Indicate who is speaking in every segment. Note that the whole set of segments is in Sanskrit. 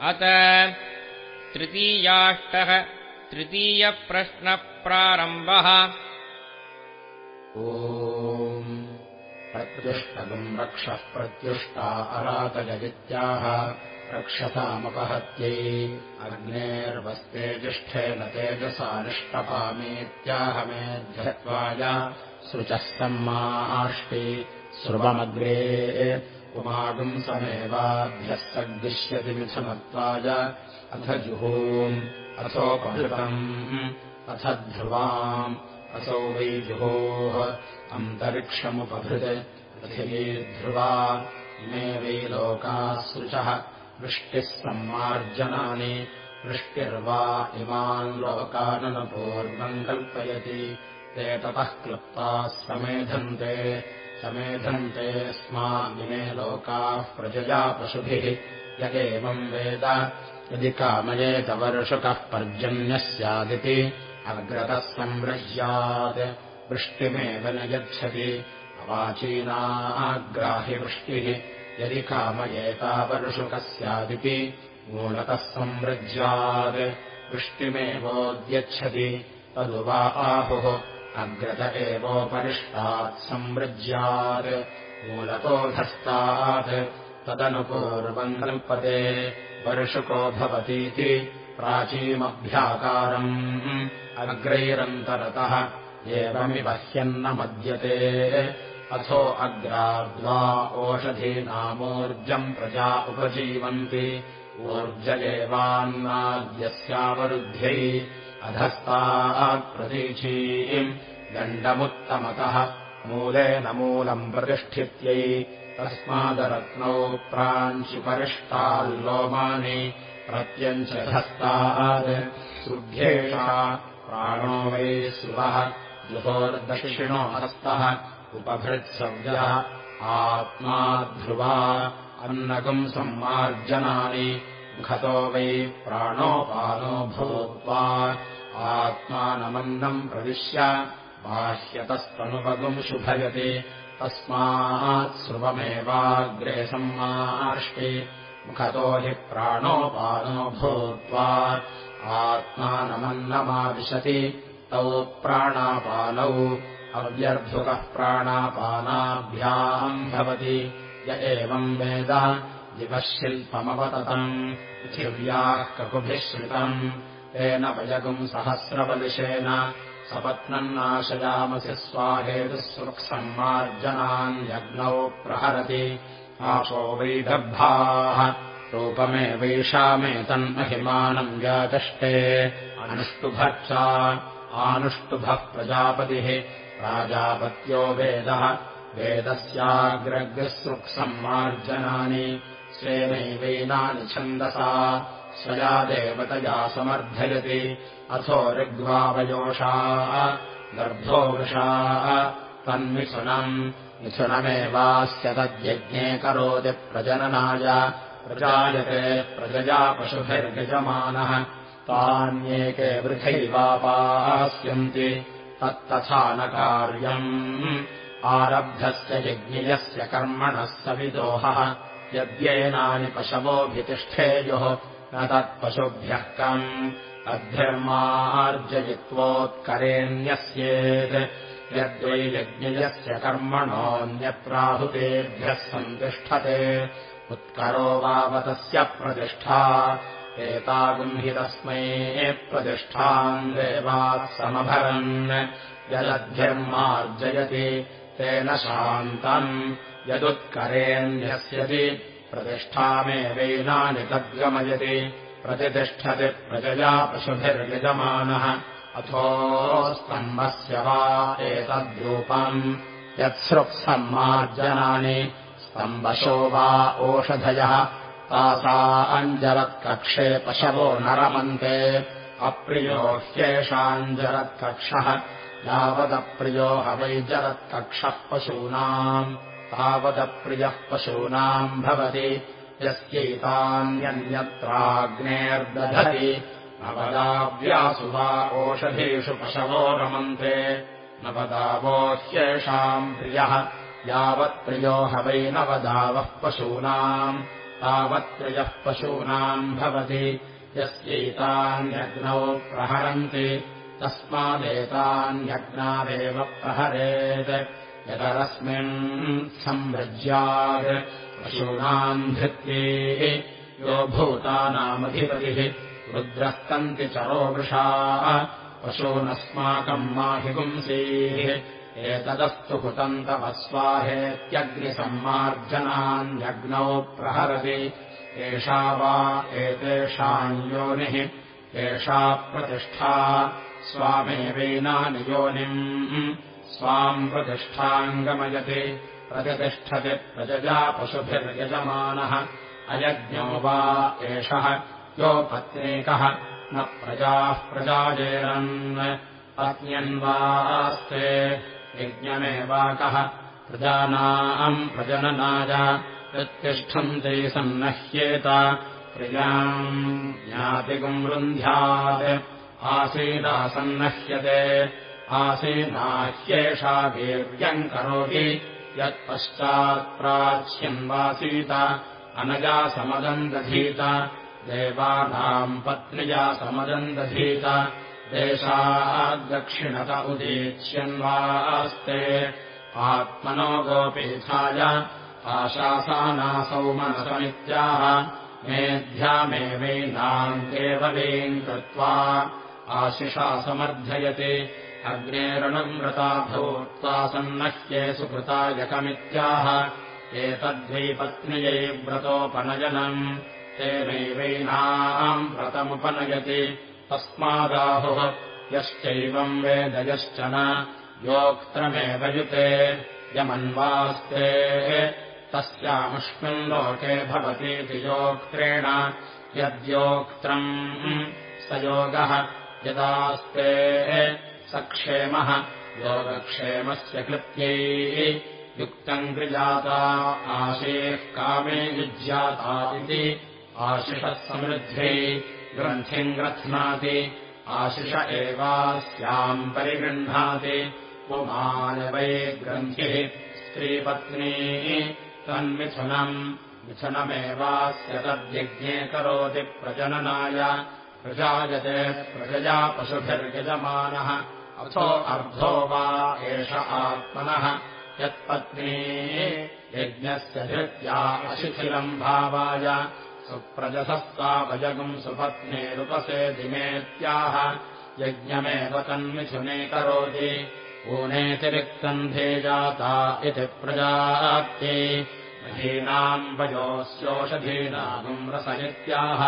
Speaker 1: अत तृतीयाष्टः तृतीयप्रश्नप्रारम्भः।
Speaker 2: ओ प्रत्युष्टगम् रक्षः प्रत्युष्टा अरातजगित्याः रक्षतामपहत्यै अग्नेर्वस्ते जिष्ठेन तेजसा निष्टपामेत्याहमेध्यत्वाय सृचः सम्माष्टि स्रुवमग्रे उमागुम् समेवाभ्यः सद्दिश्यति मिथुनत्वाय अथ जुहूम् अथोपहृतम् अथ ध्रुवाम् असौ वै जुहोः। अन्तरिक्षमुपभृत् पृथिवीर्ध्रुवा इमे वै लोकाः सृचः वृष्टिः सम्मार्जनानि वृष्टिर्वा इमान् लोकाननपूर्वम् कल्पयति। ते ततः क्लुप्ताः समेधन्ते समेधन्ते स्मा इमे लोकाः प्रजया पशुभिः। य एवम् वेद। यदि कामयेतवर्षुकः पर्जन्यः स्यादिति अग्रतः संवृह्यात् वृष्टिमेव न यच्छति। अवाचीनाग्राहिवृष्टिः यदि कामयेतावर्षुकः स्यादिति मूलतः संवृज्यात् वृष्टिमेवोद्यच्छति। तदुवा आहुः अग्रत एवोपरिष्टात् संवृज्यात् मूलतोधस्तात् तदनुपूर्वम् कल्पते वर्षुको भवतीति प्राचीमभ्याकारम् अग्रैरन्तरतः एवमिवह्यन्न मद्यते अथो अग्राद्वा ओषधीनामोर्जम् प्रजा उपजीवन्ति। ऊर्ज अधस्ताप्रतीचीम् दण्डमुत्तमतः मूलेन मूलम् प्रतिष्ठित्यै तस्मादरत्नौ प्राञ्चिपरिष्टाल्लोमानि प्रत्यञ्चधस्तात् सुभ्येषा प्राणो वै सुवः जुहोर्दक्षिणो हस्तः उपभृत्सव्यः आत्मा ध्रुवा अन्नगम् सम्मार्जनानि मुखतो वै प्राणोपानो भूत्वा आत्मानमन्नम् प्रविश्य बाह्यतस्तनुपगुम् शुभयति। तस्मात् स्रुवमेवाग्रे सम्मार्ष्टि। मुखतो हि प्राणोपानो भूत्वा आत्मानमन्नमाविशति तौ प्राणापानौ अव्यर्धुकः प्राणापानाभ्याम् भवति। य एवम् वेद दिवः शिल्पमवततम् पृथिव्याः ककुभिः श्रितम् तेन वयगुम् सहस्रबलिशेन सपत्नम् नाशयामसि स्वाहेतुःसुक्सम्मार्जनान्यग्नौ प्रहरति। आशो वैदर्भाः रूपमेवैषामेतन्महिमानम् व्याचष्टे अनुष्टुभर्चा आनुष्टुभः प्रजापतिः प्राजापत्यो वेदः। वेदस्याग्रग्सृक्सम्मार्जनानि स्वेनैवैनानि छन्दसा स्वया देवतया समर्थयति। अथो ऋग्वावयोषा गर्भो वृषाः तन्मिथुनम् मिथुनमेवास्य तद्यज्ञे करोति प्रजननाय। प्रजायते प्रजया पशुभिर्यजमानः। तान्येके वृथैवापास्यन्ति। तत्तथा न कार्यम्। आरब्धस्य यज्ञयस्य कर्मणः सविदोहः। यद्येनानि पशवोऽभितिष्ठेयुः न तत्पशुभ्यः कम् अध्यर्मार्जयित्वोत्करेण्यस्येत् यद्वै यज्ञयस्य कर्मणोऽन्यत्राहुतेभ्यः सन्तिष्ठते उत्करो वावतस्य प्रतिष्ठा। एतागुम् हि तस्मै प्रतिष्ठाम् देवात् समभरन्। यदध्यर्मार्जयति तेन शान्तम्। यदुत्करेण्यस्यति प्रतिष्ठामेवैनानि तद्गमयति। प्रतितिष्ठति प्रजया पशुभिर्यजमानः अथो स्तम्भस्य वा एतद्रूपम्। यत्सृक्सम्मार्जनानि। स्तम्भशो वा ओषधयः। तासा अञ्जरत्कक्षे पशवो न रमन्ते अप्रियो ह्येषाञ्जरत्कक्षः। यावदप्रियो हवैजरत्कक्षः पशूनाम् तावदप्रियः पशूनाम् भवति यस्यैतान्यन्यत्राग्नेर्दधति नवदाव्यासु वा ओषधीषु पशवो रमन्ते नवदावो ह्येषाम् प्रियः यावत्प्रियो ह वै नवदावः पशूनाम् तावत्त्रयः पशूनाम् भवति। यस्यैतान्यग्नौ प्रहरन्ति तस्मादेतान्यग्नादेव प्रहरेत् यतरस्मिन् सम्भृज्यात् पशूनाम् धृत्ये यो भूतानामधिपतिः रुद्रस्तन्ति चरोवृषा पशूनस्माकम् माहिपुंसीः एतदस्तु हुतन्तमस्वाहेत्यग्निसम्मार्जनान्यग्नौ प्रहरति। एषा वा एतेषाम् योनिः एषा प्रतिष्ठा स्वामेवेनानि योनिम् स्वाम् प्रतिष्ठाम् गमयति प्रतिष्ठति प्रजजा पशुभिर्यजमानः अयज्ञो वा एषः यो पत्नीकः न प्रजाः प्रजाजेरन् पत्न्यन्वास्ते यज्ञमेवाकः प्रजानाम् प्रजननाय यत्तिष्ठन्ते सन्नह्येत प्रियाम् ज्ञातिगुम् वृन्ध्यात् आसीदासन्नह्यते आसीनाह्येषा वीर्यम् करोति यत्पश्चात्प्राच्यन्वासीत अनजा समदन्दधीत देवानाम् पत्न्या समदन्दधीत देशाद्दक्षिणत उदीच्यन्वास्ते आत्मनो गोपीथाय आशासानासौ मनसमित्याह मेध्यामेवैनाम् केवलीम् कृत्वा आशिषा समर्थयति अग्नेरणम् व्रता भूत्वा सन्नह्ये सुकृतायकमित्याह एतद्वै पत्न्यै व्रतोपनयनम्। तेनैवैनाम् व्रतमुपनयति। तस्मादाहुः यश्चैवम् वेदयश्च न। योक्त्रमेव युते। यमन्वास्ते। तस्यामुष्मिन् लोके भवतीति योक्त्रेण। यद्योक्त्रम् स योगः। यदास्ते सक्षेमः योगक्षेमस्य कृत्यै युक्तम् गृजाता आशीः कामे युज्याता इति आशिषः समृद्ध्यै ग्रन्थिम् ग्रथ्नाति आशिष एवास्याम् परिगृह्णाति पुमानवै ग्रन्थिः स्त्रीपत्नी तन्मिथुनम् मिथुनमेवास्य तद्यज्ञे करोति प्रजननाय प्रजायते प्रजया पशुभिर्यजमानः। अथो अर्धो वा एष आत्मनः। यत्पत्नी यज्ञस्य धृत्या अशिथिलम् भावाय। सुप्रजसस्तावजगुम् सुपत्नीरुपसेधिमेत्याह यज्ञमेव तन्मिथुने करोति ऊनेतिरिक्तन्धे जाता इति वयोस्योषधीनागुम् रसयित्याह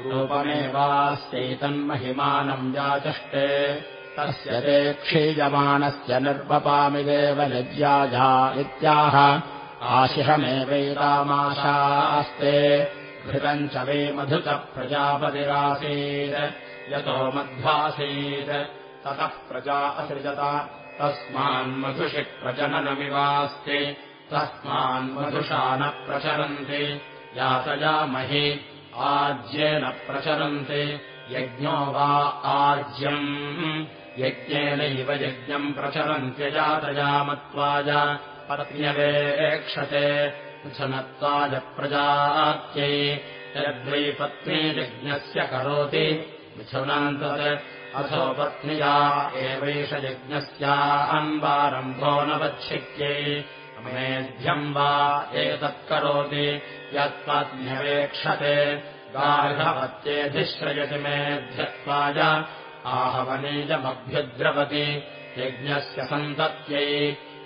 Speaker 2: रूपमेवास्यैतन्महिमानम् याचष्टे। तस्य ते क्षीयमाणस्य निर्वपामि देवलज्याजा इत्याह आशिषमेवैतामाशास्ते। घृतम् च वे मधुत प्रजापतिरासीत् यतो मध्वासीत्। ततः प्रजा असृजत। तस्मान्मधुषि प्रजननमिवास्ति तस्मान्मधुषा न प्रचरन्ति यातयामहि आज्येन प्रचरन्ति यज्ञो वा आज्यम् यज्ञेनैव यज्ञम् प्रचरन्त्यजातयामत्वाय पत्न्यवेक्षते। मिथुनत्वाय प्रजात्यै। यद्वै पत्नी यज्ञस्य करोति। तत् अथो पत्न्या एवैष वच्छित्यै मेध्यम् वा एतत्करोति यत्पत्न्यवेक्षते गार्हवत्येधिश्रयति मेध्यत्वाय आहवनीजमभ्युद्रवति यज्ञस्य सन्तत्यै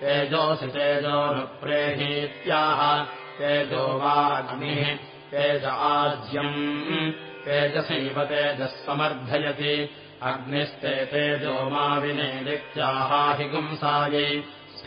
Speaker 2: तेजोऽसि तेजोऽनुप्रेहीत्याह तेजो वा अग्निः तेज आज्यम् तेजसैव तेजः समर्थयति। अग्निस्ते तेजो मा विनेदित्याहाहि गुंसायै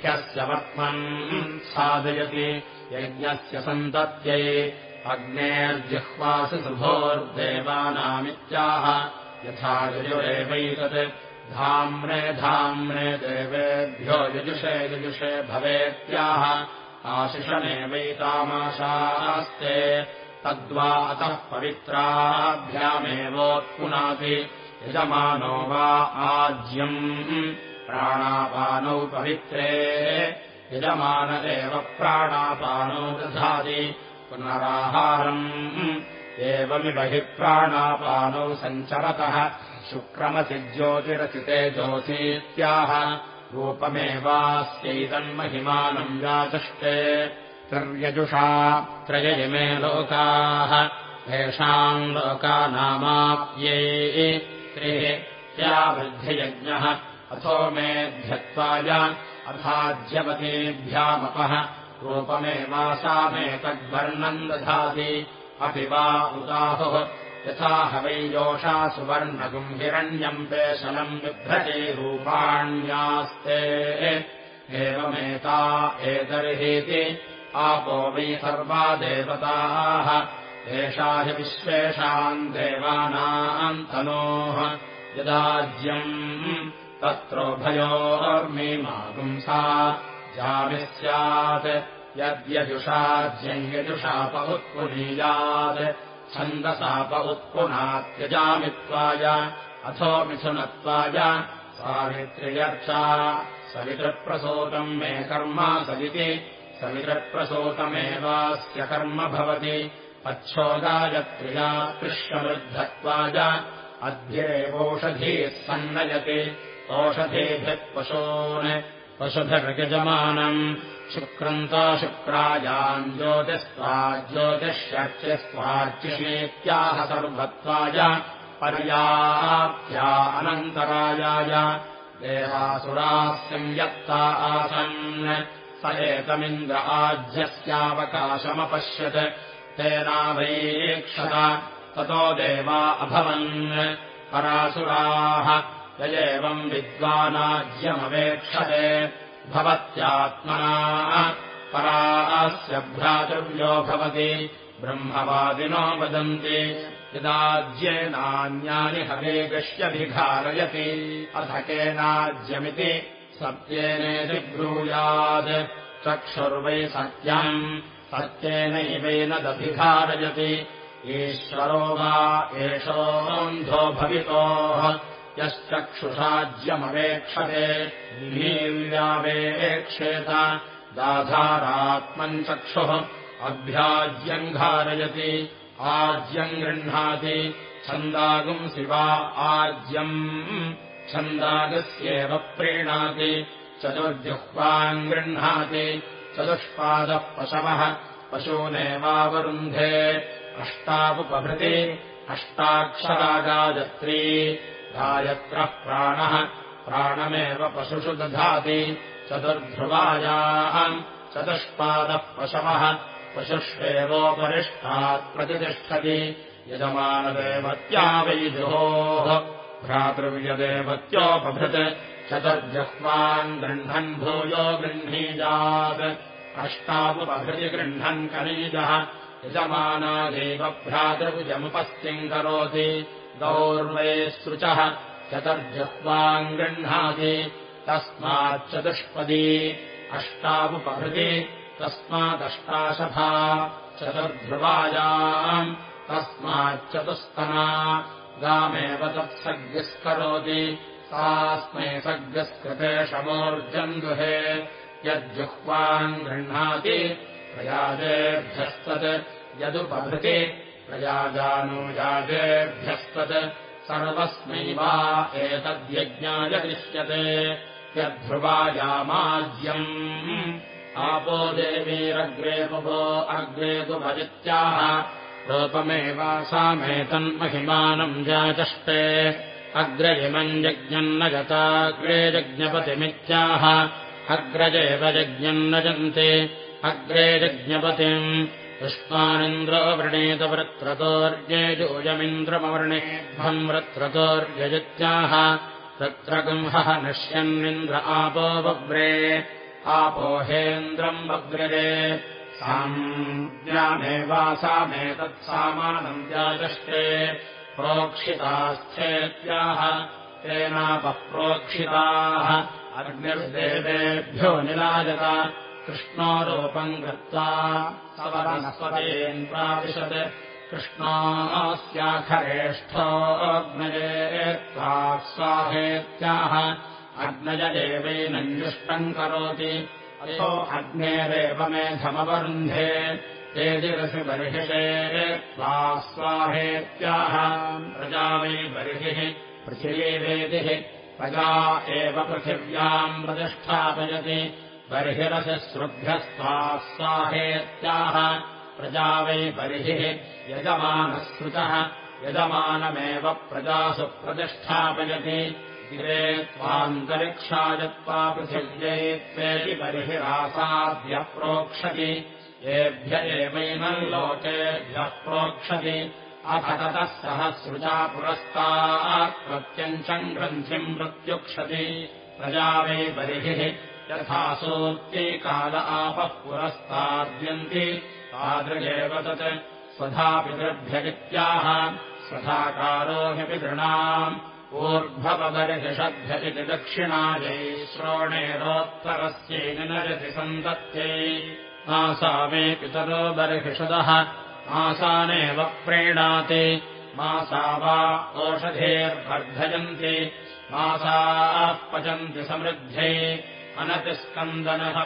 Speaker 2: स्ख्यस्य वर्त्मन् साधयति। यज्ञस्य सन्तत्यै अग्नेर्जिह्वासि शुभोर्देवानामित्याह यथा यजुरेवैतत् धाम्ने धाम्ने देवेभ्यो यजुषे यजुषे भवेत्याह। आशिषमेवैतामाशास्ते तद्वा अतः पवित्राभ्यामेवोत्पुनाति। यजमानो वा आज्यम् प्राणापानौ पवित्रे। यजमान एव प्राणापानौ दधाति। पुनराहारम्। एवमिव हि प्राणापानौ सञ्चरतः। शुक्रमसि ज्योतिरचिते ज्योतीत्याह। रूपमेवास्यैतन्महिमानम् व्याचष्टे त्रिर्यजुषा त्रय इमे लोकाः। येषाम् लोकानामाप्ये त्रिः त्यावृद्धियज्ञः अथो मेध्यत्वाय अथाज्यवतीभ्यामपः रूपमेवासामेतद्वर्णम् दधाति। अपि वा उदाहुः। यथा हवैयोषा सुवर्णगुम् हिरण्यम् पेशलम् बिभ्रते रूपाण्यास्ते। एवमेता एतर्हीति आपो वै सर्वा देवताः। एषा हि विश्वेषाम् देवानाम् तनोः। यदाज्यम् तत्रोभयोर्मीमागुंसा जामिः स्यात्। यद्यजुषाज्यम् यजुषाप उत्पुनीयात् छन्दसाप उत्पुनात्यजामित्वाय अथो मिथुनत्वाय सावित्र्यर्चा। सवितृप्रसूतम् मे कर्म सदिति सवितृप्रसूतमेवास्य कर्म भवति। अच्छोदायत्र्या कृष्णवृद्धत्वाय अध्येवोषधीः सन्नयति ओषधेभिः पशून् पशुभिर्यजमानम् शुक्रन्ता शुक्रायाम् ज्योतिस्त्वा ज्योतिष्यर्च्यस्त्वार्चिषेत्याह सर्वत्वाय पर्याप्त्या अनन्तरायाय देवासुराः संयत्ता आसन्। स एतमिन्द्र आज्यस्यावकाशमपश्यत्। तेनावैक्षत। ततो देवा अभवन्। परासुराः य एवम् विद्वानाज्यमवेक्षते। भवत्यात्मना परास्य भ्रातृव्यो भवति। ब्रह्मवादिनो वदन्ति यदाज्येनान्यानि हवेगश्यभिघारयति अथ केनाज्यमिति सत्येनेति ब्रूयात्। चक्षुर्वै सत्यम् सत्येनैवेनदभिघारयति ईश्वरो वा एषोऽन्धो भवितोः यश्चक्षुषाज्यमवेक्षते नीव्यावेक्षेत दाधारात्मम् चक्षुः अभ्याज्यम् घारयति आज्यम् गृह्णाति छन्दागुंसि वा आज्यम् छन्दागस्येव प्रीणाति चतुर्जुह्वाम् गृह्णाति चतुष्पादः पशवः पशूनेवावरुन्धे अष्टावुपभृति अष्टाक्षरागायत्री गायत्रः प्राणः। प्राणमेव पशुषु दधाति। चतुर्ध्रुवायाम् चतुष्पादः पशवः पशुष्वेवोपरिष्ठात् प्रतिष्ठति। यजमानदेवत्या वैजुहोः भ्रातृव्यदेवत्योपभृत् चतुर्जह्वान् गृह्णन् भूयो गृह्णीजात्। अष्टावुपभृति गृह्णन् कनीजः। यजमानादेव भ्रातृभुजमुपस्थिम् करोति गौर्वे सृचः चतुर्जह्वाम् गृह्णाति तस्माच्चतुष्पदी अष्टावुपहृति तस्मादष्टाशभा चतुर्ध्रुवायाम् तस्माच्चतुस्तना गामेव तत्सर्गस्करोति सास्मै सर्गस्कृते शमोर्जम् दुहे यज्जुह्वाम् गृह्णाति प्रयाजेभ्यस्तत् यदुपभृति प्रयाजानुयाजेभ्यस्तत् सर्वस्मै वा एतद्यज्ञाय दृश्यते यद्ध्रुवायामाज्यम् आपो देवीरग्रे मुभो अग्रे तु भजित्याः रूपमेवासामेतन्महिमानम् जाचष्टे अग्रजिमम् यज्ञम् न गताग्रे यज्ञपतिमित्याह अग्रजेव यज्ञम् न जन्ते। अग्रे यज्ञपतिम् पुष्पानिन्द्रो वृणीतवृत्रतोर्येजोजमिन्द्रमवर्णेभम् वृत्रतोर्यजित्याह तत्र गुंहः नश्यन्निन्द्र आपो बव्रे आपोहेन्द्रम् वग्रजे। साम्यामेवासामेतत्सामानम् व्याचष्टे प्रोक्षितास्थेत्याह तेनापप्रोक्षिताः अग्निर्देवेभ्यो निराजत कृष्णोरूपम् गत्वा सवनस्पतीन् प्राविशत्। कृष्णोऽस्याखरेष्ठोऽग्नये स्वाहेत्याह। अग्नज एवैनन्युष्टम् करोति। अथो अग्नेरेव मेघमवरुन्धे तेजिरसि बर्हिषे त्वा स्वाहेत्याह। प्रजा वै बर्हिः पृथिवीवेदिः प्रजा एव पृथिव्याम् प्रतिष्ठापयति बर्हिरसि श्रुभ्यस्त्वा स्वाहेत्याह प्रजा वै बर्हिः यजमानश्रुतः यजमानमेव प्रजासु प्रतिष्ठापयति। गिरे त्वान्तरिक्षायत्वा पृथिव्यै त्वेति बर्हिरासाद्य प्रोक्षति। येभ्य एवैनम् लोकेभ्यः प्रोक्षति। अथ ततः सह सृजा पुरस्तात् प्रत्यञ्चम् ग्रन्थिम् प्रत्युक्षति। प्रजा वै बर्हिः यथा सोक्ति काल आपः पुरस्ताद्यन्ति तादृगेव तत् स्वधापितृभ्यगित्याह स्वधाकारो हि पितृणाम् ऊर्ध्वपदर्हिषद्भ्य इति दक्षिणायै श्रोणेरोत्तरस्यै निनजति सन्तत्यै। मासा मे पितरो बर्हिषदः मासानेव प्रीणाति मासा वा ओषधेर्वर्धयन्ति मासाः पचन्ति समृद्ध्यै अनतिस्कन्दनः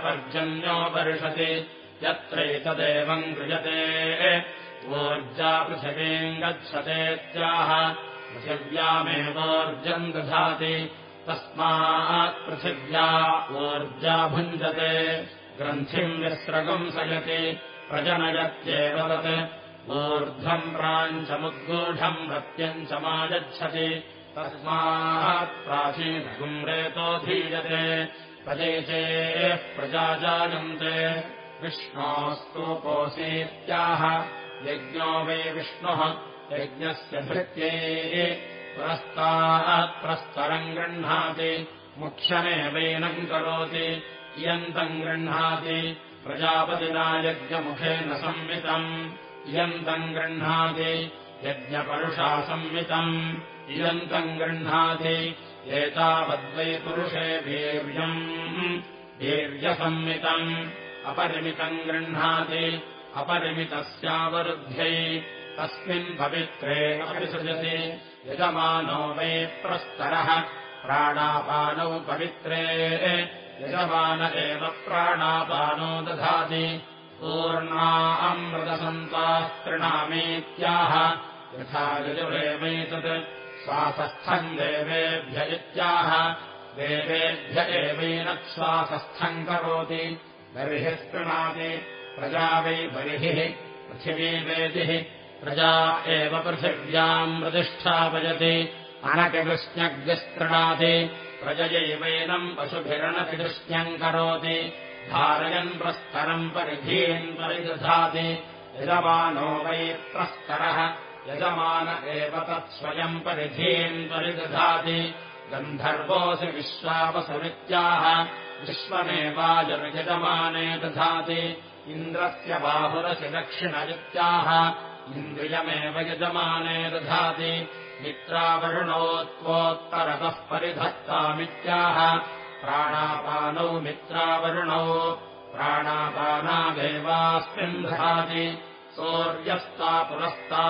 Speaker 2: वर्षति यत्रैतदेवम् गृजते ऊर्जा पृथिवीम् गच्छतेत्याह पृथिव्यामेवोर्जम् दधाति। तस्मात् पृथिव्या ऊर्जा भुञ्जते। ग्रन्थिम् विस्रगम् सयति प्रजनयत्येव तत्। ऊर्ध्वम् प्राञ्चमुद्गूढम् प्रत्यञ्चमागच्छति तस्मात् प्राचीनगुम् रेतोऽधीयते प्रजा जायन्ते विष्णोस्तूपोऽसीत्याह यज्ञो वै विष्णुः। यज्ञस्य भृत्यै पुरस्तात्प्रस्तरम् गृह्णाति। मुख्यमेवैनम् करोति। इयन्तम् गृह्णाति। प्रजापतिना यज्ञमुखेन संवितम्। इयन्तम् गृह्णाति। यज्ञपरुषा संवितम्। इयन्तम् गृह्णाति एतावद्वै पुरुषे वीर्यम् वीर्यसंवितम् अपरिमितम् गृह्णाति। अपरिमितस्यावरुद्ध्यै तस्मिन् पवित्रे अपरिसृजति यजमानो वै प्रस्तरः। प्राणापानौ पवित्रे। यजमान एव प्राणापानो दधाति। पूर्णा अमृतसन्तास्तृणामीत्याह यथा यजुरेवैतत् श्वासस्थम् देवेभ्य इत्याह देवेभ्य एवैनत्श्वासस्थम् करोति। बर्हिस्तृणाति प्रजा वै बर्हिः पृथिवीवेदिः प्रजा एव पृथिव्याम् प्रतिष्ठापयति अनतिकृष्ण्यग्निस्तृणाति प्रजयैवैनम् पशुभिरणतिकृष्ण्यम् करोति। धारयन् प्रस्तरम् परिधीन् परिदधाति। यजमानो वै प्रस्तरः यजमान एव तत्स्वयम् परिधीन् परिदधाति। गन्धर्वोऽसि विश्वावसुरित्याह विश्वमेवाजविजमाने दधाति। इन्द्रस्य बाहुरसि दक्षिणयुत्याह इन्द्रियमेव यजमाने दधाति। मित्रावरुणो त्वोत्तरतः परिधत्तामित्याह प्राणापानौ मित्रावरुणौ प्राणापानादेवास्मिन् दधाति सौर्यस्ता पुरस्तात्पात्याह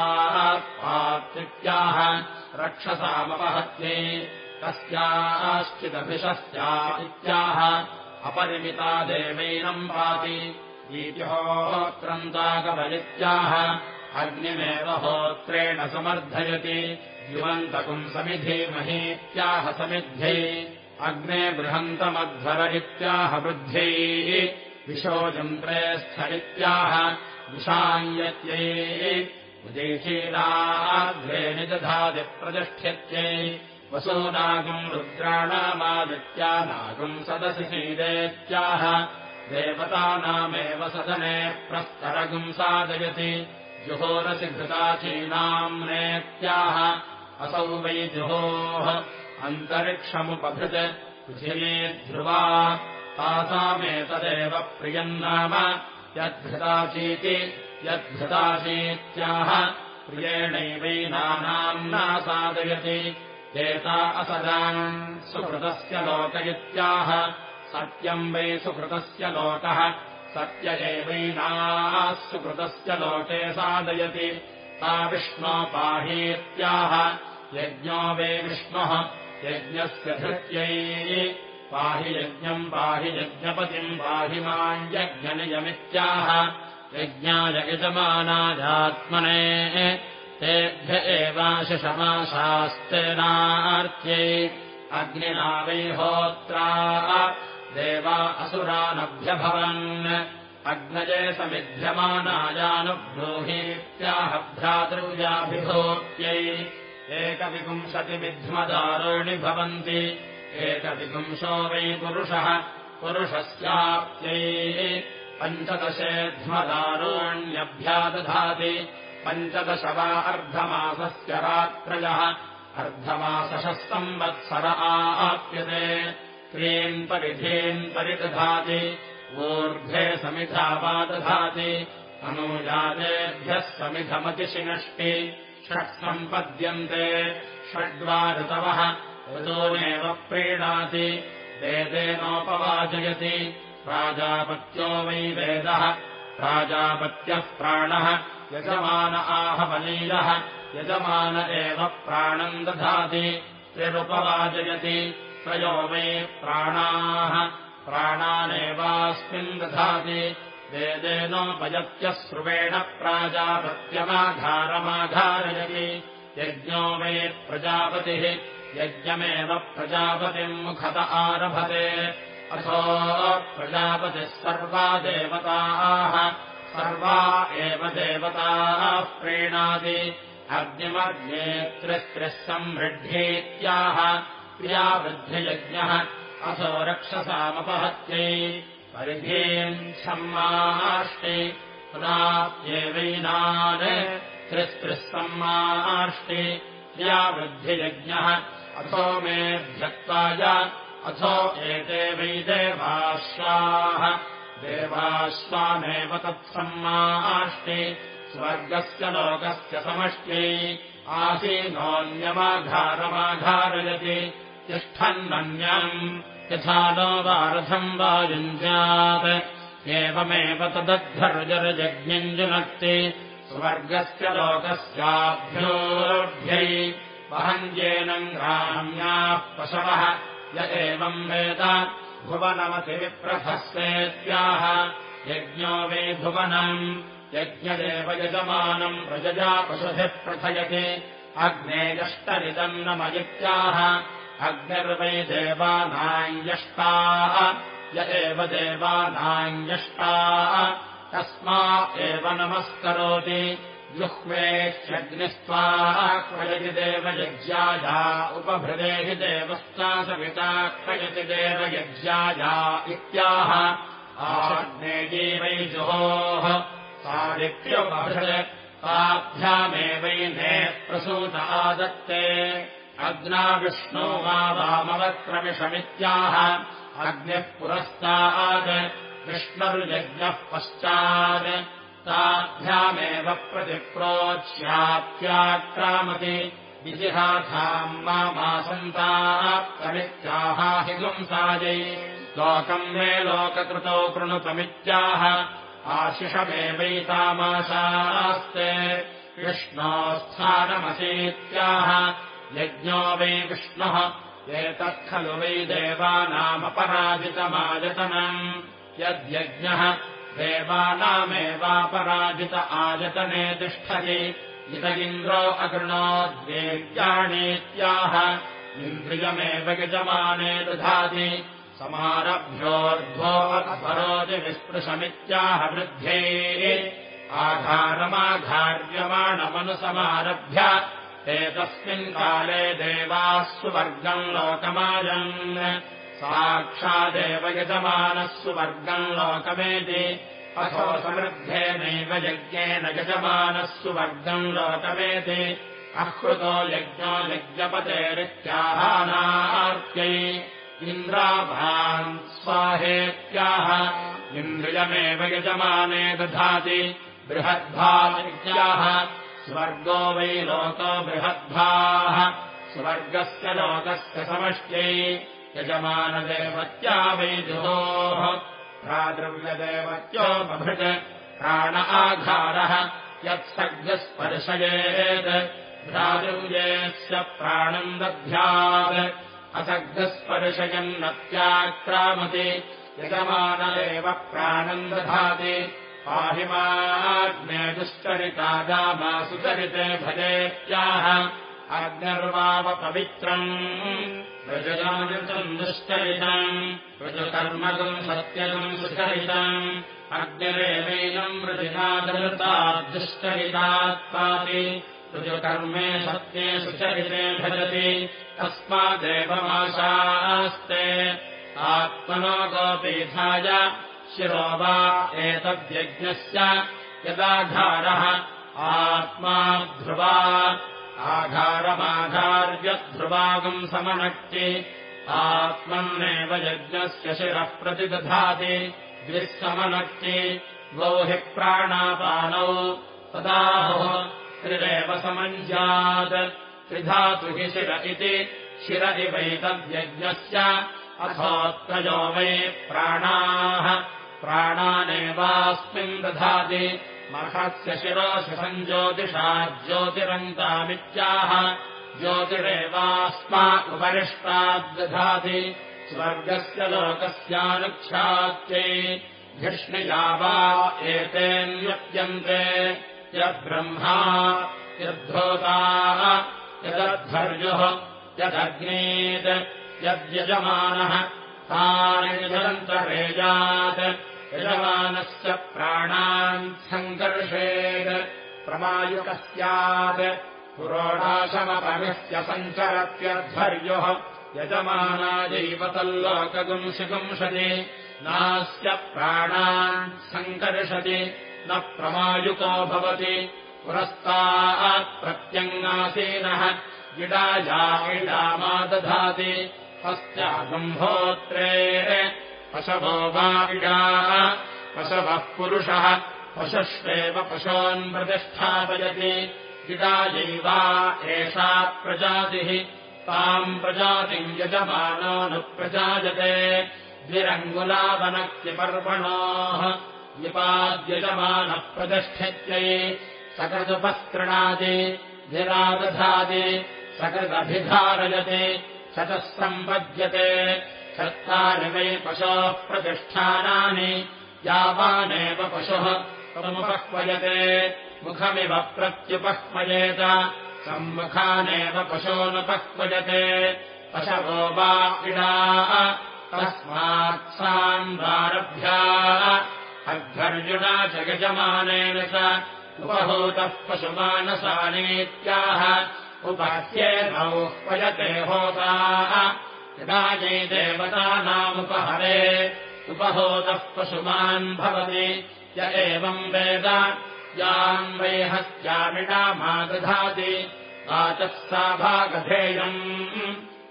Speaker 2: रक्षसामपहत्यै कस्याश्चिदभिषस्या इत्याह अपरिमिता देवैनम् पाति वीत्योत्रन्ताकबलित्याह अग्निमेव होत्रेण समर्थयति युवन्तकुम् समिधीमहीत्याह समिध्यै अग्ने बृहन्तमध्वर इत्याह स्थ इत्याह विषाञ्यत्यै उदेशीलाघ्रे निदधादिप्रतिष्ठ्यत्यै वसूनागम् रुद्राणामादित्या नागम् सदसि शीदेत्याह देवतानामेव सदने प्रस्तरगुम् साधयति जुहोरसि घृताचीनाम् नेत्याह असौ वै जुहोः अन्तरिक्षमुपभृत् पृथिवीध्रुवा तासामेतदेव प्रियम् नाम यद्धृताचीति यद्धृताचीत्याह प्रियेणैवैनानाम्ना साधयति एता असदाम् सुकृतस्य लोक इत्याह सत्यम् वै सुकृतस्य लोकः सत्य एवैनाः सुकृतस्य लोके साधयति। सा विष्णो पाहीत्याह यज्ञो वै विष्णुः यज्ञस्य धृत्यै पाहि यज्ञम् पाहि यज्ञपतिम् पाहि माम् यज्ञनियमित्याह। यज्ञाय यजमानायात्मने तेभ्य एवाशिषमाशास्तेनार्त्यै अग्निना वैहोत्रा देवा असुरानभ्यभवन्। अग्नजे समिध्यमानायानुब्रूहीत्याह भ्रातृजाभिभूत्यै एकविपुंशतिविध्मदारोणि भवन्ति एकविपुंशो वै पुरुषः। पुरुषस्याप्त्यै पञ्चदशेध्मदारोण्यभ्यादधाति पञ्चदश वा अर्धमासस्य रात्रयः। अर्धमासशः संवत्सर आप्यते। क्रीम् परिधीम् परिदधाति। ऊर्ध्वे समिधा वा दधाति अनुजातेभ्यः समिधमतिशिनष्टि। षट् सम्पद्यन्ते। षड्वा ऋतवः ऋतोनेव प्रीणाति वेदेनोपवाचयति प्राजापत्यो वै वेदः। प्राजापत्यः प्राणः। यजमान आहवलीलः। यजमान एव प्राणम् दधाति। त्रिरुपवाचयति। त्रयो वै प्राणाः। प्राणानेवास्मिन् दधाति। वेदेनोपयत्यश्रुवेण प्राजापत्यमाघारमाघारयति यज्ञो वै प्रजापतिः यज्ञमेव प्रजापतिम् मुखत आरभते। अथो प्रजापतिः सर्वा देवताः सर्वा एव देवताः प्रीणाति अग्निमग्ने त्रिस्त्रिः संवृद्धेत्याह क्रियावृद्धियज्ञः अथो रक्षसामपहत्यै। परिधीम् सम्माष्टि पुनात्येवैनान् त्रिस्त्रिः सम्माष्टि। क्रियावृद्धियज्ञः अथो मे ध्यक्ताय अथो एते वै देवाश्वाः। देवाश्वामेव तत्सम्माष्टि स्वर्गस्य लोकस्य समष्ट्यै आसीनोऽन्यमाघारमाघारयति तिष्ठन्नन्यम् यथा नो वा युञ्जात् एवमेव तदद्धर्जरजज्ञञ्जुनक्ति स्वर्गस्य लोकस्याभ्योऽभ्यै वहन्येनम् ग्राम्याः पशवः य एवम् वेद भुवनमतिविप्रभस्तेत्याह यज्ञो वे भुवनम् यज्ञदेव यजमानम् प्रजया पशुभिः प्रथयति अग्नेयष्टरिदम् न मयित्याह अग्निर्वै देवानाञ्यष्टाः य एव देवानाञ्यष्टाः तस्मा एव नमस्करोति जुह्वेत्यग्निस्त्वाह्वयति देवयज्ञाया उपभृदे हि देवस्ता सविताह्वयति देवयज्ञाया इत्याह। आग्नेयी वै जुहोः सादिप्युपभृत् ताभ्यामेवैने प्रसूत आदत्ते। अग्नाविष्णो वा वामवक्रमिषमित्याह अग्निः पुरस्तात् विष्णुर्यज्ञः पश्चात् ताभ्यामेव प्रतिप्रोच्याप्याक्रामति विजिहाथाम् मासन्ताप्तमित्याह हि गुंसायै लोकम् मे लोककृतो कृणुतमित्याह आशिषमेवैतामाशास्ते विष्णोस्थानमसीत्याह यज्ञो वै विष्णुः एतत् खलु वै देवानामपराजितमायतनम् यद्यज्ञः देवानामेवापराजित आयतने तिष्ठति। इत इन्द्रो अकृणोद्वेद्याणीत्याह इन्द्रियमेव यजमाने दधाति। समारभ्योऽर्ध्वो अपरोति विस्पृशमित्याह वृद्धेः। आधारमाघार्यमाणमनुसमारभ्य। एतस्मिन् काले देवाः सुवर्गम् लोकमायन् साक्षादेव यजमानः सुवर्गम् लोकमेति अथो समृद्धेनैव यज्ञेन यजमानः सुवर्गम् लोकमेति अहृतो यज्ञो यज्ञपतेरित्याहानार्त्यै। इन्द्राभान् स्वाहेत्याह इन्द्रियमेव यजमाने दधाति बृहद्भात्याह स्वर्गो वै लोको बृहद्भाः स्वर्गस्य लोकस्य समष्ट्यै यजमानदेवत्या वै जुहोः प्राद्रव्यदेवत्यो बभृत् प्राण आघारः यत्सर्गस्पर्शयेत्। भ्रातृव्येस्य प्राणम् दध्यात्। असर्गस्पर्शयन्नत्याक्रामति। यजमान एव प्राणम् दधाति। पाहिमाग्ने दुश्चरिता गामा सुचरिते भजेत्याह। अग्निर्वावपवित्रम् रजयामृतम् दुश्चरितम् ऋजुकर्मकम् सत्यकम् सुचरितम् अग्निरेवैनम् वृजिनादृताद्दुश्चरितात्पाति ऋजुकर्मे सत्ये सुचरिते भजति तस्मादेवमाशास्ते आत्मनो गोपीठाय शिरो वा एतद्यज्ञस्य यदाघारः आत्मा ध्रुवा आघारमाघार्यध्रुवागम् समनक्ति। आत्मन्नेव यज्ञस्य शिरः प्रतिदधाति। द्विःसमनक्ति। द्वौ हि प्राणापानौ तदाहुः त्रिरेव समञ्ज्यात् त्रिधातु हि शिर इति। शिर इवैतद्यज्ञस्य अथोत्तयो वै प्राणाः। प्राणानेवास्मिन् दधाति महस्य शिरोषि सञ्ज्योतिषा ज्योतिरन्तामित्याह ज्योतिरेवास्मा उपरिष्टाद्दधाति। स्वर्गस्य लोकस्यानुक्षात्यै धिष्णिया वा एतेऽन्यप्यन्ते। यद्ब्रह्मा यद्धोता यदध्वर्युः यदग्नीत् यद्यजमानः तानिरन्तरेजात् यजमानस्य प्राणान् सङ्कर्षेत् प्रमायुकः स्यात् पुरोडाशमपगस्य सञ्चरत्यध्वर्युः यजमानायैव तल्लोकगुंसिगुंसति। नास्य प्राणान् सङ्कर्षति न प्रमायुको भवति। पुरस्तात् प्रत्यङ्गासीनः गिडाया गिडामा दधाति। हस्त्यागम्भोत्रे पशवो वा इडाः पशवः पुरुषः पशुष्वेव पशोन् प्रतिष्ठापयति। इडायैवा एषा प्रजातिः ताम् प्रजातिम् यजमानोऽनुप्रजायते द्विरङ्गुलावनक्तिपर्वणोः विपाद्यजमानः प्रतिष्ठित्यै सकृदुपस्तृणाति धिरादधाति सकृदभिधारयति शतः सम्पद्यते शर्तानि वै पशोः प्रतिष्ठानानि यावानेव पशुः तमुपह्वयते। मुखमिव प्रत्युपह्वयेत। सम्मुखानेव पशोनुपह्वयते। पशवो इडाः तस्मात् सान्दारभ्या अध्वर्युणा च यजमानेन च उपहूतः पशुमानसानीत्याह उपाह्येनौ वयते होताः यदा ये देवतानामुपहरे उपहूतः पशुमान् भवति य एवम् वेद याम् वैहस्यामिडामा दधाति वाचः सा भागधेयम्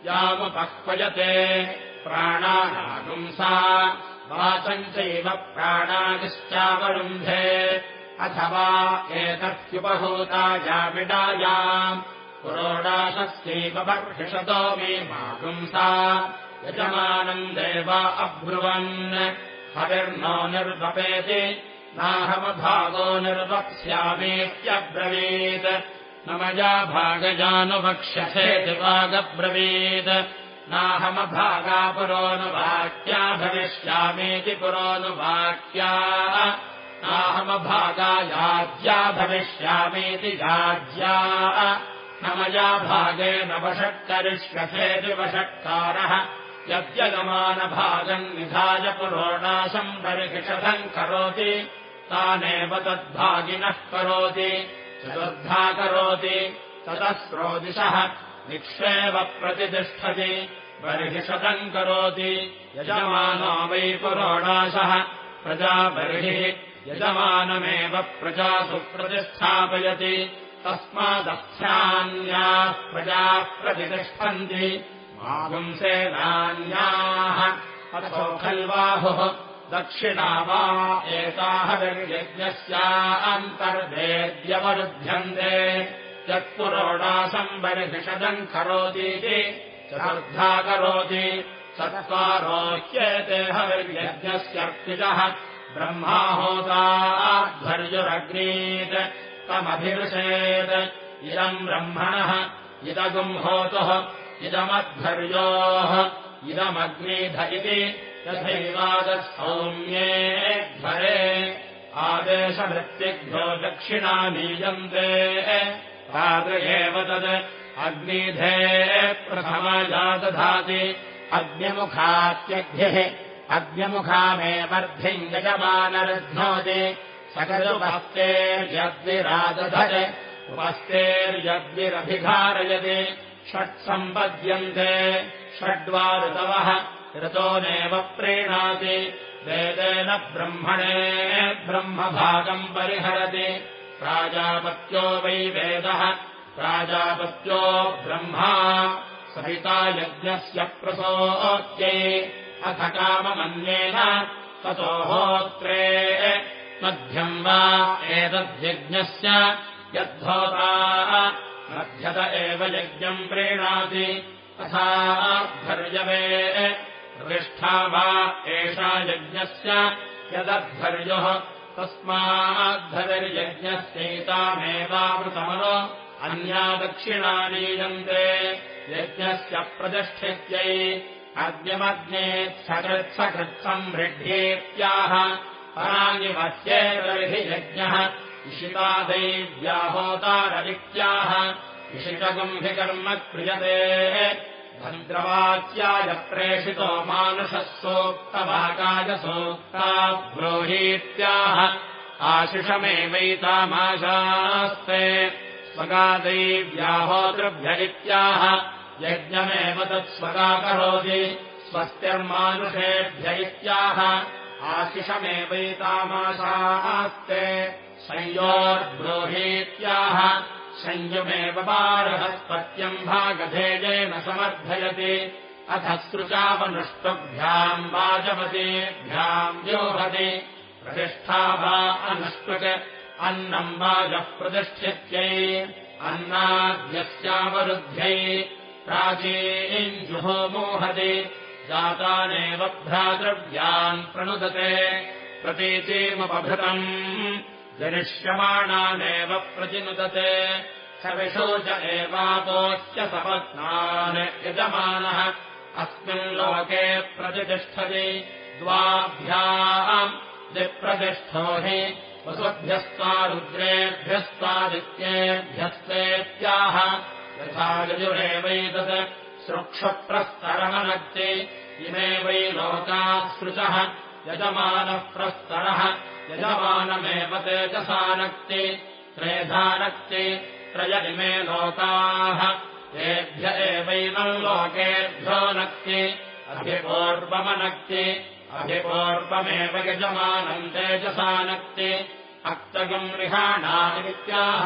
Speaker 2: यामुपह्वयते प्राणानागुंसा वाचम् चैव प्राणादिश्चावरुन्धे अथवा एतत्युपहूतायामिडायाम् पुरोडाशस्यैव बर्हिषतो मे मागुंसा यजमानम् देव अब्रुवन्। हविर्नो निर्वपेति नाहमभागो निर्वक्ष्यामीत्यब्रवीत् न मया भागजानुवक्ष्यसेति वागब्रवीत् नाहमभागा पुरोनुवाक्या भविष्यामीति पुरोनुवाक्या नाहमभागा याज्या भविष्यामीति याज्या न मया भागेन वषट्करिष्यसेति वषट्कारः यद्यगमानभागम् निधाय पुरोणाशम् परिषधम् करोति। तानेव तद्भागिनः करोति। चतुर्धा करोति। ततः स्रोदिशः निक्षेव प्रतितिष्ठति। बर्हिषदम् करोति। यजमानो वै पुरोणाशः प्रजा बर्हिः यजमानमेव प्रजासु प्रतिष्ठापयति तस्मादस्थ्यान्याः प्रजाः मागुंसेनान्याः अथो खल्वाहुः। दक्षिणा वा एताः विर्यज्ञस्यान्तर्भेद्यवरुध्यन्ते यत्पुरोडासम् बर्हिषदम् करोतीति चतुर्धा करोति। चत्वारो ह्येते हविर्यज्ञस्यर्पितः ब्रह्माहोताध्वर्युरग्नीत् तमभिरुषेत् इदम् ब्रह्मणः इदगुम् होतुः इदमध्वर्योः इदमग्नीध इति यथैवादः सौम्ये ध्वरे। आदेशभृत्यभ्यो दक्षिणानीयन्ते। तादृ एव तत् अग्निधे प्रथमजादधाति अग्निमुखात्यग्भिः अग्निमुखामेवर्धिम् यजमानरुध्नोति सकलुपस्तेर्यद्विरादधत् उपस्तेर्यद्विरभिघारयति षट्सम्पद्यन्ते। षड्वा ऋतवः ऋतो नैव प्रीणाति। वेदेन ब्रह्मणे ब्रह्मभागम् परिहरति। प्राजापत्यो वै वेदः। प्राजापत्यो ब्रह्मा। सहिता यज्ञस्य प्रसोत्यै। अथ काममन्येन। ततोहोत्रे मध्यम् वा एतद्यज्ञस्य यद्धोता मध्यत एव यज्ञम् प्रीणाति तथा भर्यवे प्रतिष्ठा वा एषा यज्ञस्य यदध्वर्युः तस्माद्धरिर्यज्ञस्यैतामेवामृतमनो अन्या दक्षिणानीयन्ते यज्ञस्य प्रतिष्ठित्यै अद्यमग्ने सकृत्सकृत्सम् मह्येतर्हि यज्ञः इषितादैव्याहोतारवित्याह इषितगुम्भिकर्म क्रियते। भद्रवाच्याय प्रेषितो मानुषः सोक्तभागाय सोक्ता ब्रोहीत्याह आशिषमेवैतामाशास्ते। स्वगादैव्याहोतृभ्य इत्याह यज्ञमेव तत्स्वगा करोति। स्वस्तिर्मानुषेभ्य इत्याह आशिषमेवैतामाशास्ते। संयोर्ब्रूहीत्याह संयमेव बारहस्पत्यम् भागधेयेन समर्थयति। अथ सृचावनुष्टुभ्याम् वाजपतेभ्याम् व्योहति। प्रतिष्ठा वा अनुष्टुक्। अन्नम् वाजः प्रतिष्ठित्यै। अन्नाद्यस्यावरुद्ध्यै प्राचीञ्जुहो मोहति जातानेव भ्रातृव्यान् प्रणुदते प्रतीचीमुपभृतम्। जनिष्यमाणानेव प्रतिनुदते। सविशोच एवापोश्च सपत्नान्। यजमानः अस्मिन् लोके प्रतिष्ठति। द्वाभ्याम् दिप्रतिष्ठो हि। वसुभ्यस्त्वा रुद्रेभ्यस्त्वादित्येभ्यस्तेत्याह यथा यजुरेवैतत् सृक्षप्रस्तरमनक्ति इमे वै लोकाः सृचः यजमानः प्रस्तरः यजमानमेव तेजसानक्ति त्रेधानक्ति त्रय इमे लोकाः। तेभ्य एवैनम् लोकेभ्यो नक्ति। अभिपूर्वमनक्ति अभिपूर्वमेव यजमानम् तेजसानक्ति अक्तगम् रिहाणादित्याह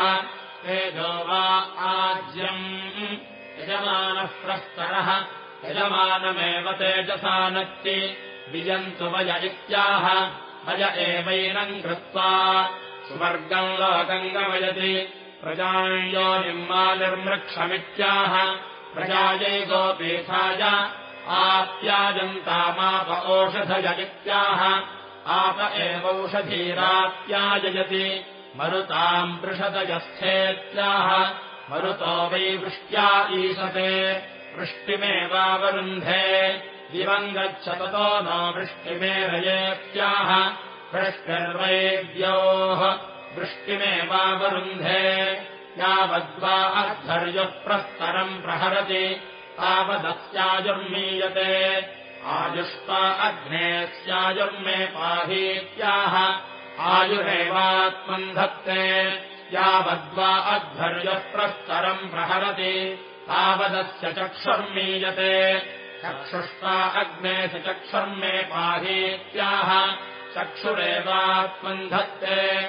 Speaker 2: तेजो वा आज्यम् यजमानः प्रस्तरः यजमानमेव तेजसानक्ति विजन्तु वय इत्याह। भज एवैनम् कृत्वा। सुवर्गम् लोकम् गमयति। प्रजायोनिम्मा निर्मृक्षमित्याह प्रजायै गोपीठाय आप्याजन्तामाप ओषधय इत्याह। आप एवौषधीराप्याजयति मरुताम् पृषदयस्थेत्याह मरुतो वै वृष्ट्या ईशते। वृष्टिमेवावरुन्धे दिवम् गच्छतो न वृष्टिमेरयेत्याह वृष्टिर्वैद्योः। वृष्टिमेवावरुन्धे यावद्वा अध्वर्युः प्रस्तरम् प्रहरति। तावदस्याजुर्मीयते आयुष्टा अग्ने स्याजुर्मे पाहीत्याह आयुरेवात्मम् धत्ते यावद्वा अध्वर्युः प्रस्तरम् प्रहरति। तावदस्य चक्षुर्मीयते चक्षुष्टा अग्ने स चक्षुर्मे पाहीत्याह चक्षुरेवात्मम् धत्ते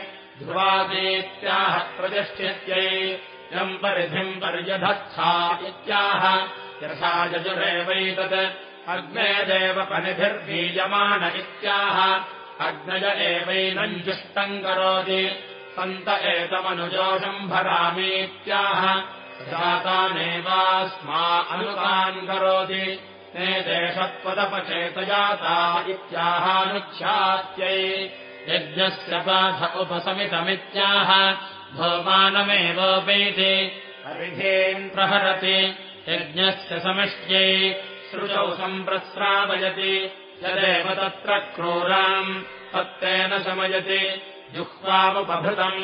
Speaker 2: ध्रुवादीत्याह प्रतिष्ठित्यै। यम् परिधिम् पर्यधत्था इत्याह। यथा यजुरेवैतत् अग्ने देवपनिभिर्बीजमान इत्याह। अग्नय एवैनम् जुष्टम् करोति सन्त एतमनुजोषम् भरामीत्याह जातानेवास्मा अनुतान् करोति। ते देशत्वदपचेतजाता इत्याहानुच्छात्यै। यज्ञस्य पाठ उपसमितमित्याह। भोमानमेवोपैति परिधेन् प्रहरति। यज्ञस्य समिष्ट्यै सृजौ सम्प्रस्रावयति। यदेव तत्र क्रूराम् तत्तेन शमयति जुह्वामुपभृतम्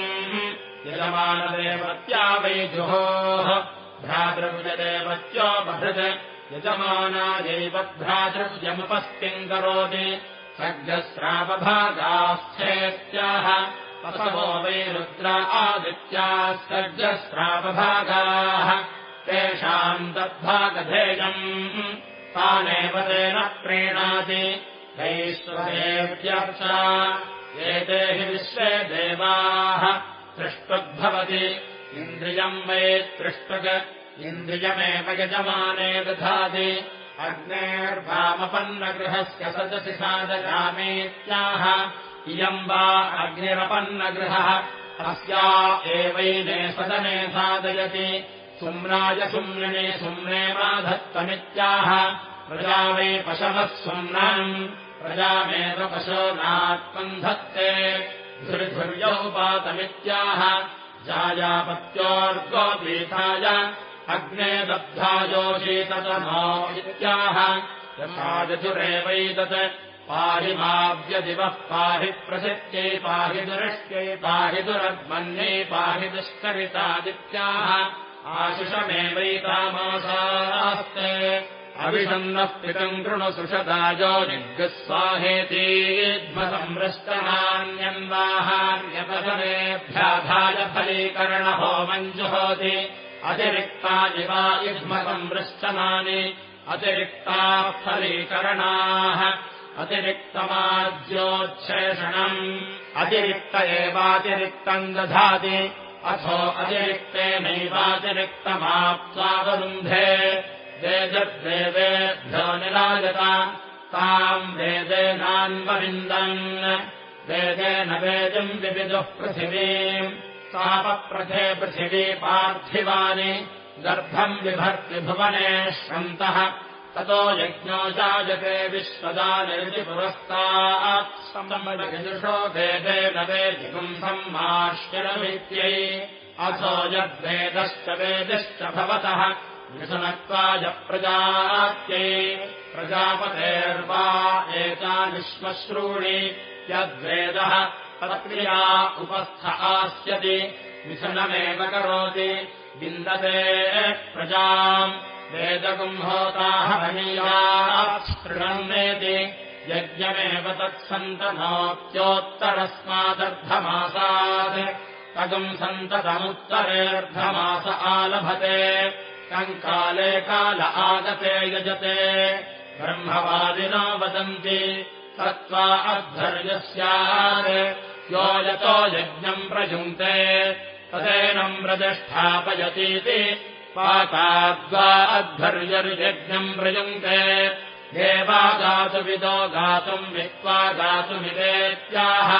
Speaker 2: यजमानदेवत्या वै जुहोः भ्रातृव्यदेवत्योपभृत् यजमानायैव भ्रातृव्यमुपस्थिम् करोति। सर्गस्रावभागाश्चेत्याह पसवो वै रुद्र आदित्याः सर्गस्रावभागाः तेषाम् तद्भागधेयम्। तानेव तेन प्रीणाति। वैश्वदेव्यर्चा एते हि विश्वे देवाः। तृष्टुग्भवति इन्द्रियम् वै तृष्टुग इन्द्रियमेव यजमाने दधाति। अग्नेर्भामपन्नगृहस्य सदसि सादयामेत्याह इयम् वा अग्निरपन्नगृहः। अस्या एवैने सदने सादयति सुम्नाय सुम्निने सुम्ने माधत्तमित्याह प्रजा वै पशवः सुम्नम् प्रजामेव पशो नात्मम् धत्ते धुर्धुर्यौपातमित्याह जायापत्योर्गोपीठाय अग्ने दब्धायोषीततमो इत्याह। यथाजधुरेवैतत् पाहि माव्यदिवः पाहि प्रसित्यै पाहि दुरष्ट्यै पाहि दुरग्मन्यै पाहि दुष्करितादित्याः आशिषमेवैतामासास्ते अविषन्नः पितम् कृणु सुषदायो जिग्गस्वाहेतीद्मसंवृष्टनान्यन्वाहान्यपदनेभ्याधाय फलीकरणहोमम् जुहोति अतिरिक्तानि वा युग्मसंवृष्टनानि अतिरिक्ताः फलीकरणाः। अतिरिक्तमाज्योच्छेषणम् अतिरिक्त एवातिरिक्तम् दधाति। अथो अतिरिक्तेनैवातिरिक्तमाप्त्वावरुन्धे वेदद्वेदेभ्यो निराजता ताम् वेदेनान्वविन्दन् वेदेन वेदम् विविदुः पृथिवीम्। सापप्रथे पृथिवी पार्थिवानि। गर्भम् बिभर्ति भुवने श्रन्तः। ततो यज्ञो जायते विश्वदानिरिति पुरस्तात्सम्बजुषो वेदेन वेदिकुम् सम्माश्यरमित्यै अथो यद्वेदश्च वेदिश्च भवतः विषनत्वाय प्रजात्यै प्रजापतेर्वा एतानिश्मश्रूणि यद्वेदः तत्क्रिया उपस्थ आस्यति मिथुनमेव करोति विन्दते प्रजाम्। वेदगुम्भोताः शृणन्नेति यज्ञमेव तत्सन्तनोत्योत्तरस्मादर्धमासात् तगुम् सन्ततमुत्तरेऽर्धमास आलभते तम् काले आगते यजते। ब्रह्मवादिनो वदन्ति तत्त्वा अद्धर्यस्यात् यो यतो यज्ञम् प्रयुङ्क्ते तदेनम् व्रजष्ठापयतीति पाताद्वा अद्धर्यर्यज्ञम् प्रयुङ्क्ते। देवा गातुविदो गातुम् वित्त्वा गातुमिवेत्याह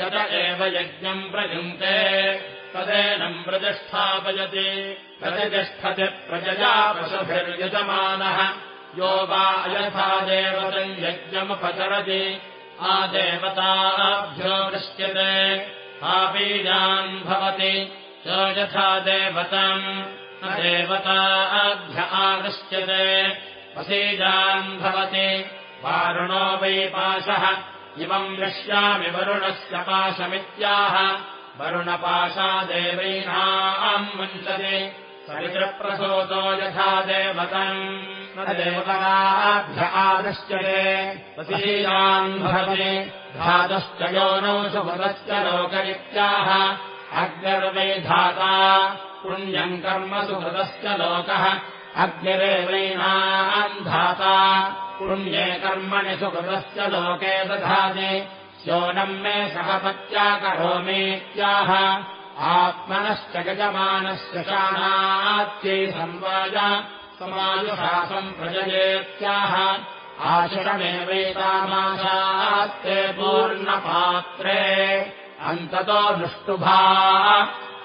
Speaker 2: यत एव यज्ञम् प्रयुङ्क्ते तदेनम् प्रतिष्ठापयति। प्रतिष्ठति प्रजया पशुभिर्यजमानः। यो वा अयथा देवतम् यज्ञमुपचरति। आदेवताभ्यो दृश्यते। आपीजान् भवति। यो यथा देवताम्। देवताभ्य आदृश्यते। वसीजान् भवति। वारुणो वै पाशः। इमम् दृश्यामि वरुणस्य पाशमित्याह वरुणपाशादेवैनाम् मुञ्चति। सवितृप्रसूतो यथा देवतम्। न देवताभ्य आदृश्यते वसीयान् भवति। धातश्च योनौ सुभृतश्च लोक इत्याह अग्निर्वै धाता। पुण्यम् कर्म सुहृतश्च लोकः। अग्निरेवैनाम् धाता। पुण्ये कर्मणि सुकृतश्च लोके दधाति स्योनम् मे सहपत्या करोमीत्याह आत्मनश्च गजमानस्य शानात्यै संवाज। समायुशासम् प्रजयेत्याह आशिषमेवैतामाशात्ते पूर्णपात्रे। अन्ततो दृष्टुभा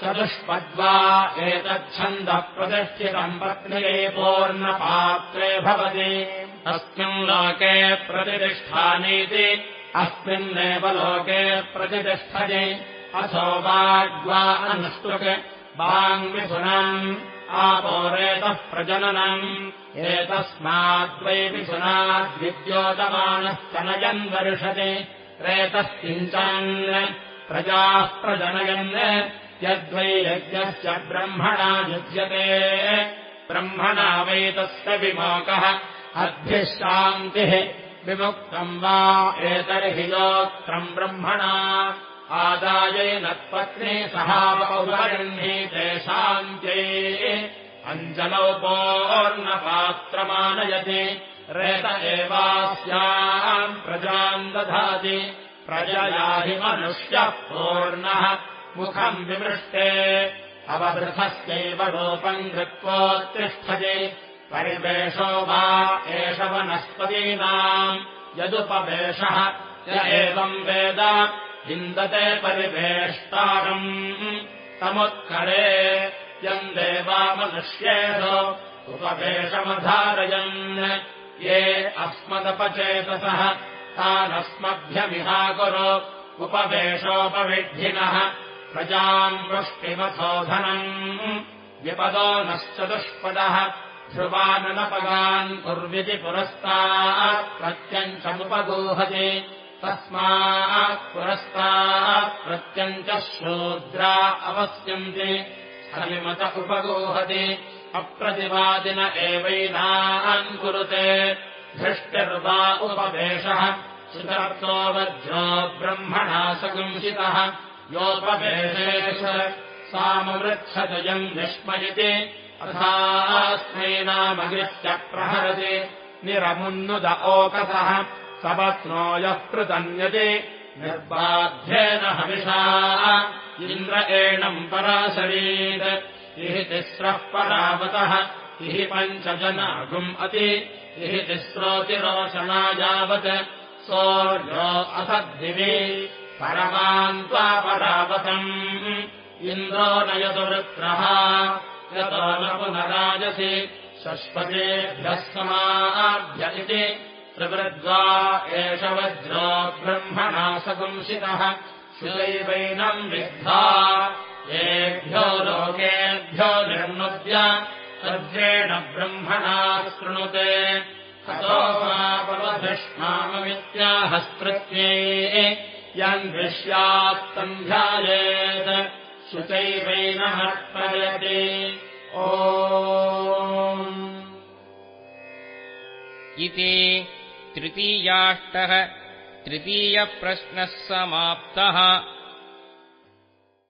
Speaker 2: चतुष्पद्वा एतच्छन्दः प्रतिष्ठितम् पत्न्ये पूर्णपात्रे भवति। अस्मिन् लोके प्रतिष्ठानीति अस्मिन्नेव लोके प्रतिष्ठति। अथो वाग्वा अनुष्टुक्। वाङ्मिथुनम् आपोरेतः प्रजननम्। एतस्माद्वै मिथुनाद्विद्योतमानः तनयन् वर्षति। रेतः किञ्चन् प्रजाः प्रजनयन् यद्वै यज्ञस्य ब्रह्मणा युज्यते ब्रह्मणा वैतस्य विमोकः। शान्तिः विमुक्तम् वा एतर्हि योक्त्रम् ब्रह्मणा। आदायैनत्पत्नी सहावौगृह्णीते शान्त्यै अञ्जलौपोर्णपात्रमानयति रेत एवास्याम् प्रजाम् दधाति। प्रजया हि मनुष्यः पूर्णः। मुखम् विमृष्टे। अवबृथस्यैव रूपम् कृत्वोत्तिष्ठति परिवेशो वा एष वनस्पतीनाम्। यदुपवेशः य एवम् वेद। विन्दते परिवेष्टारम्। समुत्करे यम् देवामनुष्येषु उपवेशमधारयन्। ये अस्मदपचेतसः तानस्मभ्यमिहाकुरु उपवेशोपविद्धिनः। प्रजाम् वृष्टिमथोधनम् विपदो नश्चतुष्पदः ध्रुवाननपगान् कुर्विति पुरस्तात् प्रत्यञ्चमुपगूहति। तस्मात् पुरस्तात् प्रत्यञ्चः शूद्रा अवस्यन्ति। हरिमत उपगोहति। अप्रतिवादिन एवैनान् कुरुते। धृष्टिर्वा उपवेशः। सुतर्थो वज्रो ब्रह्मणा सगंसितः योपवेशेष सामवृच्छदयम् विस्मयति अथास्मै नामगृह्य प्रहरति। निरमुन्नुद ओकसः। सपत्नो यः पृतन्यति निर्बाध्येन हविषा। इन्द्र एणम् पराशरीत्। इह तिस्रः परावतः। इह पञ्चजनागुम् अति। इह तिस्रोतिरोचना यावत्। सोऽर्यो असद्दिवि परमान् त्वा परावतम्। इन्द्रो नयतु वृत्रः पुनराजसि शश्वतेभ्यः समाभ्य इति प्रवृद्वा एष वज्रो ब्रह्मणा सगंसितः शिलैवैनम् विद्धा येभ्यो लोकेभ्यो निर्मुद्य वज्रेण ब्रह्मणा शृणुते हतोपापवधिष्णाममित्याहस्पृत्ये यन्विष्यात्तम् ध्यायेत् शुचैवैनमर्पयति
Speaker 1: इति तृतीयाष्टः तृतीयप्रश्नः समाप्तः